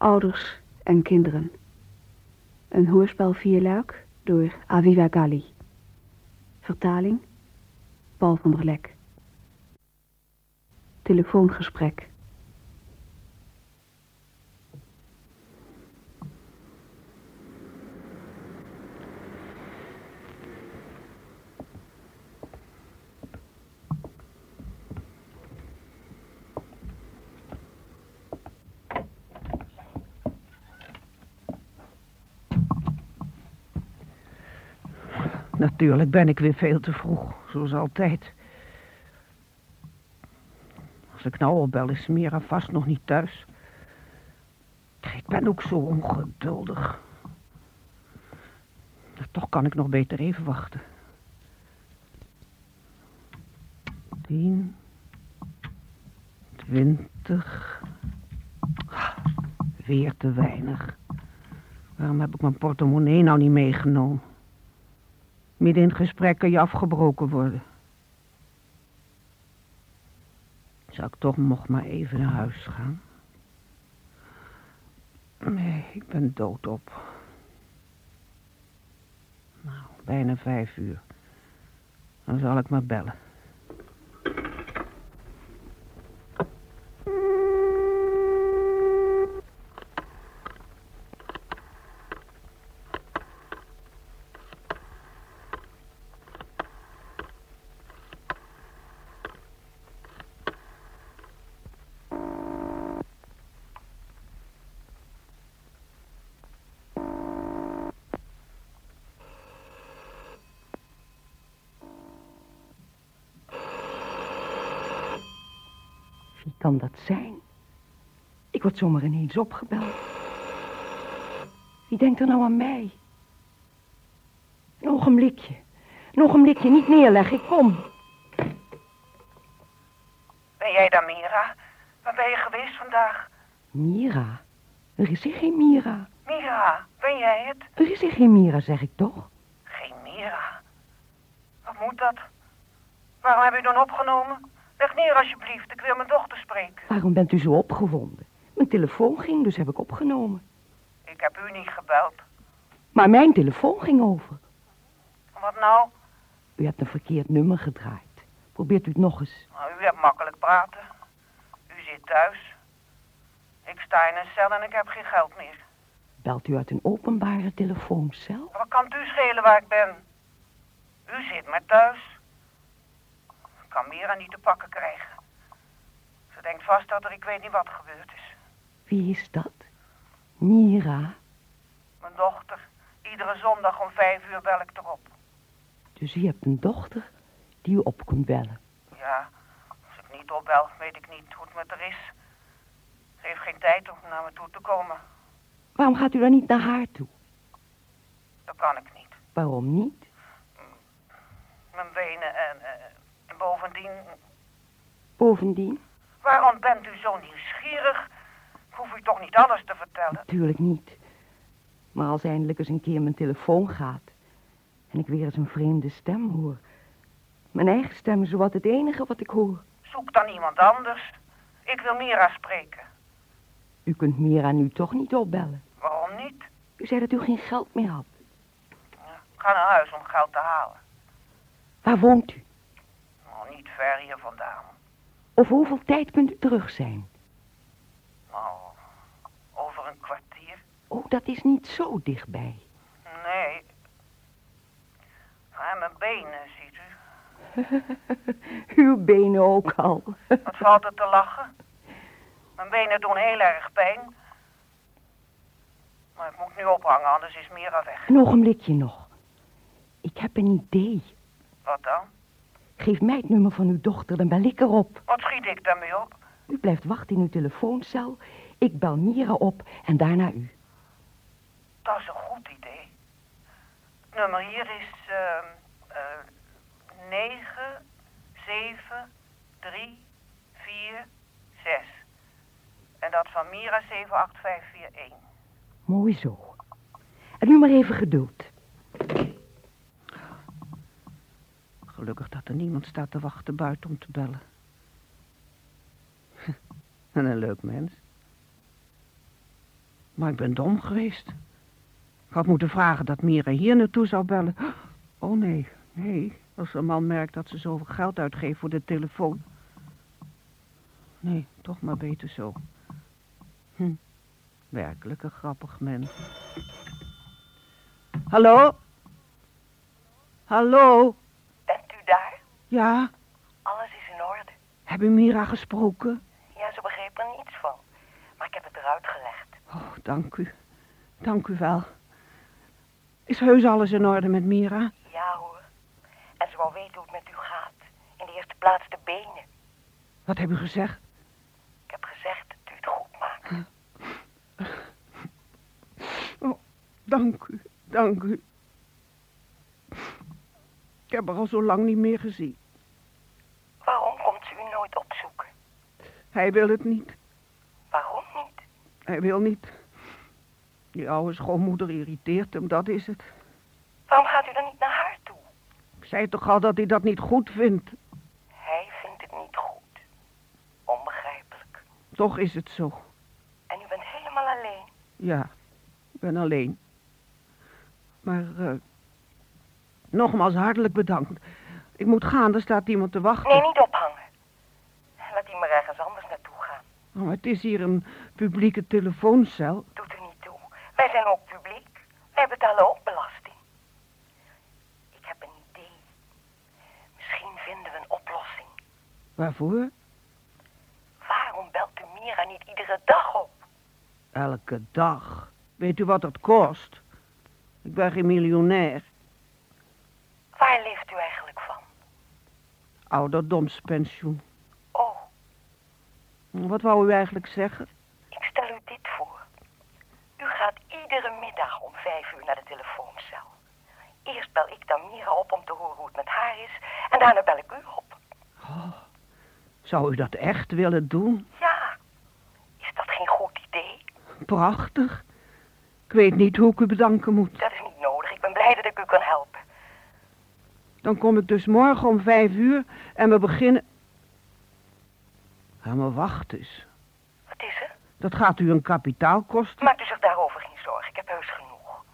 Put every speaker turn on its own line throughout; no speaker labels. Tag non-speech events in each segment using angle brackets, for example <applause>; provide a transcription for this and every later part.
Ouders en kinderen. Een hoorspel vierluik door Aviva Gali. Vertaling Paul van der Lek. Telefoongesprek.
Natuurlijk ben ik weer veel te vroeg, zoals altijd. Als ik nou al bel, is Mira vast nog niet thuis. Ik ben ook zo ongeduldig. Toch kan ik nog beter even wachten. Tien. Twintig. Ah, weer te weinig. Waarom heb ik mijn portemonnee nou niet meegenomen? Midden in het gesprek je afgebroken worden. Zou ik toch nog maar even naar huis gaan? Nee, ik ben doodop. Nou, bijna vijf uur. Dan zal ik maar bellen.
Kan dat zijn? Ik word zomaar ineens opgebeld. Wie denkt er nou aan mij? Een ogenblikje. Een ogenblikje, niet neerleggen, ik kom.
Ben jij daar, Mira? Waar ben je geweest vandaag?
Mira? Er is hier geen Mira.
Mira, ben jij het?
Er is hier geen Mira, zeg ik toch?
Geen Mira. Wat moet dat? Waarom heb je dan opgenomen? Leg neer alsjeblieft, ik wil mijn dochter spreken.
Waarom bent u zo opgewonden? Mijn telefoon ging, dus heb ik opgenomen.
Ik heb u niet gebeld.
Maar mijn telefoon ging over.
Wat nou?
U hebt een verkeerd nummer gedraaid. Probeert u het nog eens.
Nou, u hebt makkelijk praten. U zit thuis. Ik sta in een cel en ik heb geen geld meer.
Belt u uit een openbare telefooncel?
Wat kan het u schelen waar ik ben? U zit maar thuis. Ik kan Mira niet te pakken krijgen. Ze denkt vast dat er ik weet niet wat gebeurd is.
Wie is dat? Mira?
Mijn dochter. Iedere zondag om vijf uur bel ik erop.
Dus u hebt een dochter die u op kunt bellen.
Ja, als ik niet opbel, weet ik niet hoe het met haar is. Ze heeft geen tijd om naar me toe te komen.
Waarom gaat u dan niet naar haar toe?
Dat kan ik niet.
Waarom niet?
Mijn benen en, eh, en bovendien...
Bovendien?
Waarom bent u zo nieuwsgierig? Ik hoef u toch niet alles te vertellen?
Natuurlijk niet. Maar als eindelijk eens een keer mijn telefoon gaat... en ik weer eens een vreemde stem hoor... mijn eigen stem is zowat het enige wat ik hoor.
Zoek dan iemand anders. Ik wil Mira spreken.
U kunt Mira nu toch niet opbellen.
Waarom niet?
U zei dat u geen geld meer had.
Ja, ik ga naar huis om geld te halen.
Waar woont u?
Ver hier vandaan.
Over hoeveel tijd kunt u terug zijn?
Nou, over een kwartier.
Oh, dat is niet zo dichtbij.
Nee. En mijn benen, ziet u. <laughs>
Uw benen ook al. <laughs>
Wat valt er te lachen? Mijn benen doen heel erg pijn. Maar ik moet nu ophangen, anders is Mira weg.
Een ogenblikje nog. Ik heb een idee.
Wat dan?
Geef mij het nummer van uw dochter, dan bel ik erop.
Wat schiet ik daarmee op?
U blijft wachten in uw telefooncel. Ik bel Mira op en daarna u.
Dat is een goed idee. Het nummer hier is uh, uh, 9, 7, 3, 4, 6. En dat van Mira 78541.
Mooi zo. En nu maar even geduld.
Gelukkig dat er niemand staat te wachten buiten om te bellen. <laughs> En een leuk mens. Maar ik ben dom geweest. Ik had moeten vragen dat Mira hier naartoe zou bellen. <gasps> Oh nee, nee. Als een man merkt dat ze zoveel geld uitgeeft voor de telefoon. Nee, toch maar beter zo. Hm, werkelijk een grappig mens. Hallo? Hallo? Ja,
Alles is in orde.
heb u Mira gesproken?
Ja, ze begreep er niets van. Maar ik heb het eruit gelegd.
Oh, dank u. Dank u wel. Is heus alles in orde met Mira?
Ja hoor. En ze wou weten hoe het met u gaat. In de eerste plaats de benen.
Wat heb u gezegd?
Ik heb gezegd dat u het goed maakt.
Oh, dank u, dank u. Ik heb haar al zo lang niet meer gezien.
Waarom komt ze u nooit opzoeken?
Hij wil het niet.
Waarom niet?
Hij wil niet. Die oude schoonmoeder irriteert hem, dat is het.
Waarom gaat u dan niet naar haar toe?
Ik zei toch al dat hij dat niet goed vindt.
Hij vindt het niet goed. Onbegrijpelijk.
Toch is het zo.
En u bent helemaal alleen.
Ja, ik ben alleen. Maar, eh, nogmaals hartelijk bedankt. Ik moet gaan, er staat iemand te wachten.
Nee, niet ophangen. Laat die maar ergens anders naartoe gaan.
Oh, het is hier een publieke telefooncel.
Doet er niet toe. Wij zijn ook publiek. Wij betalen ook belasting. Ik heb een idee. Misschien vinden we een oplossing.
Waarvoor?
Waarom belt u Mira niet iedere dag op?
Elke dag. Weet u wat dat kost? Ik ben geen miljonair.
Waar leeft u eigenlijk van?
Ouderdomspensioen.
Oh,
Wat wou u eigenlijk zeggen?
ik stel u dit voor. U gaat iedere middag om vijf uur naar de telefooncel. Eerst bel ik dan Mira op om te horen hoe het met haar is. En daarna bel ik u op.
Zou u dat echt willen doen?
Ja, is dat geen goed idee?
Prachtig. Ik weet niet hoe ik u bedanken moet.
Dat is niet nodig. Ik ben blij dat ik u kan helpen.
Dan kom ik dus morgen om vijf uur en we beginnen... Ja, maar wacht eens.
Wat is er?
Dat gaat u een kapitaal kosten.
Maakt u zich daarover geen zorgen. Ik heb heus genoeg.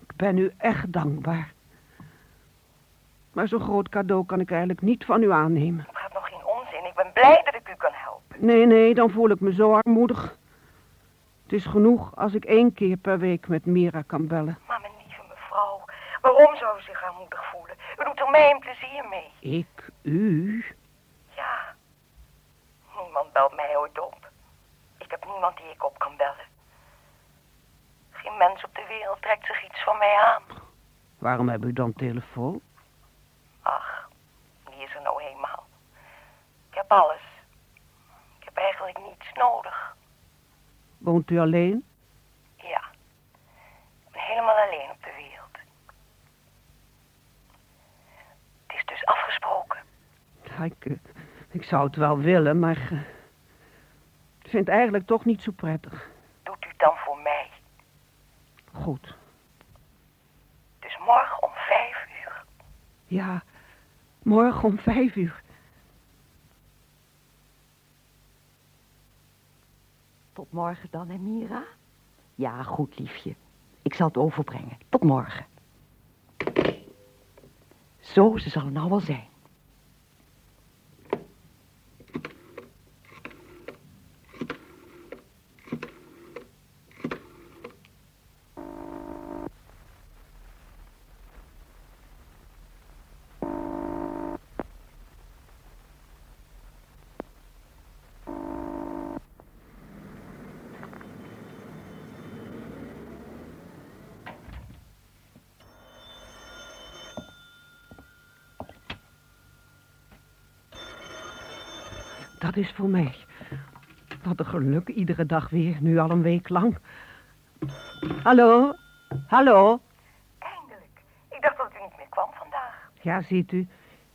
Ik ben u echt dankbaar. Maar zo'n groot cadeau kan ik eigenlijk niet van u aannemen.
Het gaat nog geen onzin. Ik ben blij dat ik u kan helpen.
Nee, nee, dan voel ik me zo armoedig. Het is genoeg als ik één keer per week met Mira kan bellen.
Maar mijn lieve mevrouw, waarom zou u zich armoedig voelen? U doet er mij een plezier mee.
Ik, u?
Niemand belt mij ooit op. Ik heb niemand die ik op kan bellen. Geen mens op de wereld trekt zich iets van mij aan.
Waarom heb u dan telefoon?
Ach, die is er nou eenmaal. Ik heb alles. Ik heb eigenlijk niets nodig.
Woont u alleen?
Ja. Ik ben helemaal alleen op de wereld. Het is dus afgesproken.
Ja, ik, eh, ik zou het wel willen, maar... eh, ik vind het eigenlijk toch niet zo prettig.
Doet u het dan voor mij.
Goed.
Dus morgen om vijf uur.
Ja, morgen om vijf uur.
Tot morgen dan, hè, Mira? Ja, goed, liefje. Ik zal het overbrengen. Tot morgen. Zo, ze zal er nou wel zijn.
Dat is voor mij. Wat een geluk, iedere dag weer, nu al een week lang. Hallo? Hallo?
Eindelijk. Ik dacht dat u niet meer kwam vandaag.
Ja, ziet u,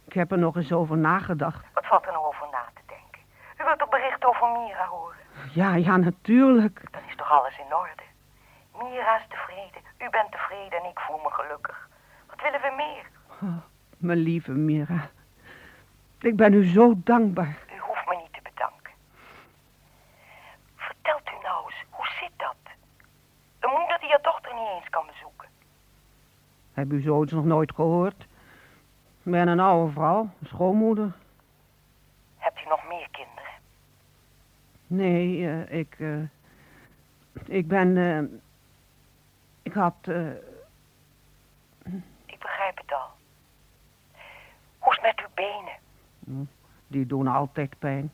ik heb er nog eens over nagedacht.
Wat valt er nou over na te denken? U wilt toch bericht over Mira horen?
Ja, ja, natuurlijk.
Dan is toch alles in orde? Mira is tevreden, u bent tevreden en ik voel me gelukkig. Wat willen we meer?
Oh, mijn lieve Mira. Ik ben u zo dankbaar.
U hoeft me niet te bedanken. Vertelt u nou eens, hoe zit
Heb u zoiets nog nooit gehoord? Ik ben een oude vrouw, een schoonmoeder.
Hebt u nog meer kinderen?
Nee, eh, ik... eh, ik ben... eh, ik had... eh,
Ik begrijp het al. Hoe is het met uw benen?
die doen altijd pijn.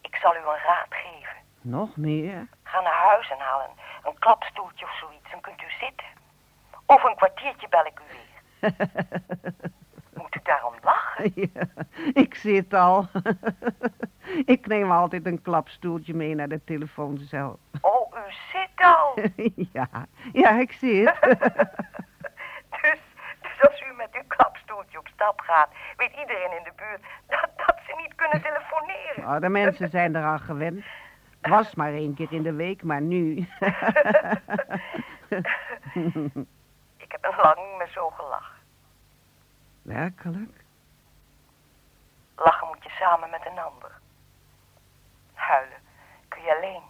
Ik zal u een raad geven.
Nog meer?
Ga naar huis en haal een, een klapstoeltje of zoiets. Dan kunt u zitten. Over een kwartiertje bel ik u weer. <laughs> Moet u daarom lachen?
Ja, ik zit al. <laughs> ik neem altijd een klapstoeltje mee naar de telefooncel.
Oh, u zit al. <laughs>
ja, ja, ik zit.
Dus, dus als u met uw klapstoeltje op stap gaat, weet iedereen in de buurt dat, dat ze niet kunnen telefoneren.
Nou, de mensen zijn eraan gewend. Was maar één keer in de week, maar nu.
Lang niet meer zo gelachen.
Werkelijk?
Lachen moet je samen met een ander. Huilen kun je alleen.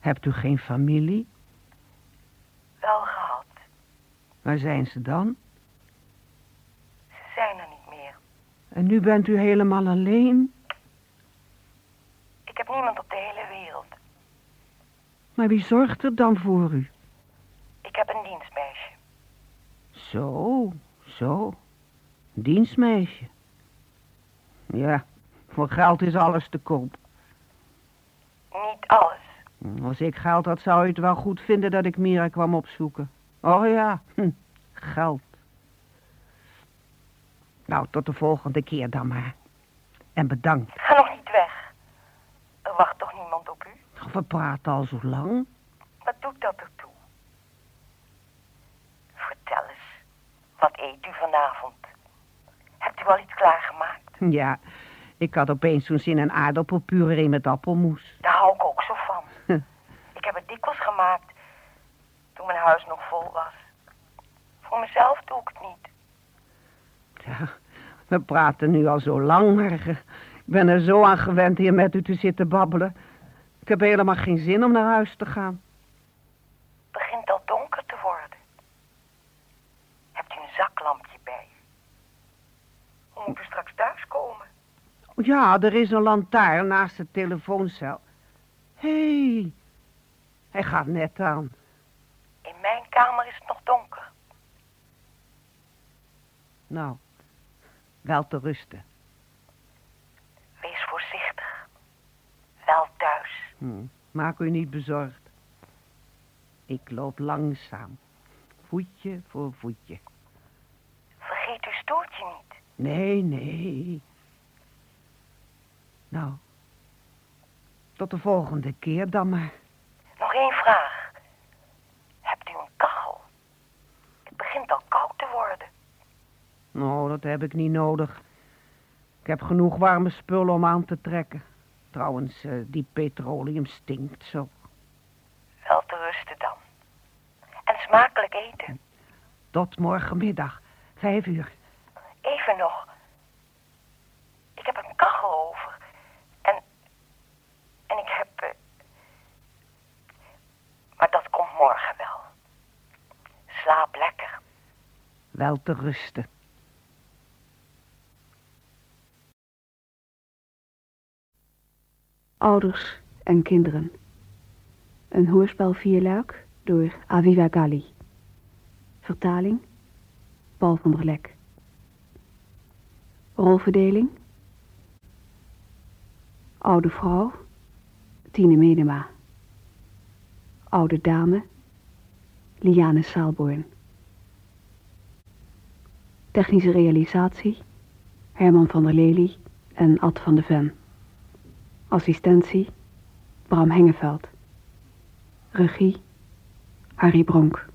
Hebt u geen familie?
Wel gehad.
Waar zijn ze dan?
Ze zijn er niet meer.
En nu bent u helemaal alleen?
Ik heb niemand op de hele wereld.
Maar wie zorgt er dan voor u?
Ik heb een dienstmeisje.
Zo, zo. Dienstmeisje. Ja, voor geld is alles te koop.
Niet alles.
Als ik geld had, zou u het wel goed vinden dat ik Mira kwam opzoeken. Oh ja, hm, geld. Nou, tot de volgende keer dan maar. En bedankt.
Ga nog niet weg. Er wacht toch niemand op u?
We praten al zo lang.
Wat doet dat ertoe? Vertel eens. Wat eet u vanavond? Hebt u al iets klaargemaakt? <laughs>
Ja, ik had opeens zo'n zin in aardappelpuree met appelmoes.
Daar hou ik ook zo van. <laughs> Ik heb het dikwijls gemaakt toen mijn huis nog vol was. Voor mezelf doe ik het niet.
Ja, we praten nu al zo lang, maar ik ben er zo aan gewend hier met u te zitten babbelen. Ik heb helemaal geen zin om naar huis te gaan.
Het begint al donker te worden. Hebt u een zaklampje bij u? Hoe moet u straks thuiskomen?
Ja, er is een lantaarn naast de telefooncel. Hé, hey, hij gaat net aan.
In mijn kamer is het nog donker.
Nou, wel te rusten.
Wees voorzichtig. Wel thuis.
Hm, maak u niet bezorgd. Ik loop langzaam, voetje voor voetje.
Vergeet uw stoeltje niet.
Nee, nee. Nou, tot de volgende keer dan maar.
Nog één vraag. Hebt u een kachel? Het begint al koud te worden.
Nou, dat heb ik niet nodig. Ik heb genoeg warme spullen om aan te trekken. Trouwens, eh, die petroleum stinkt zo.
Wel te rusten dan. En smakelijk eten.
Tot morgenmiddag, vijf uur.
Even nog. Ik heb een kachel over. En. En ik heb. eh, Maar dat komt morgen wel. Slaap lekker.
Wel te rusten.
Ouders en kinderen. Een hoorspel vierluik door Aviva Gali. Vertaling Paul van der Lek. Rolverdeling Oude vrouw Tine Medema. Oude dame Liane Saalborn. Technische realisatie Herman van der Lely en Ad van de Ven. Assistentie Bram Hengeveld. Regie Harry Bronk.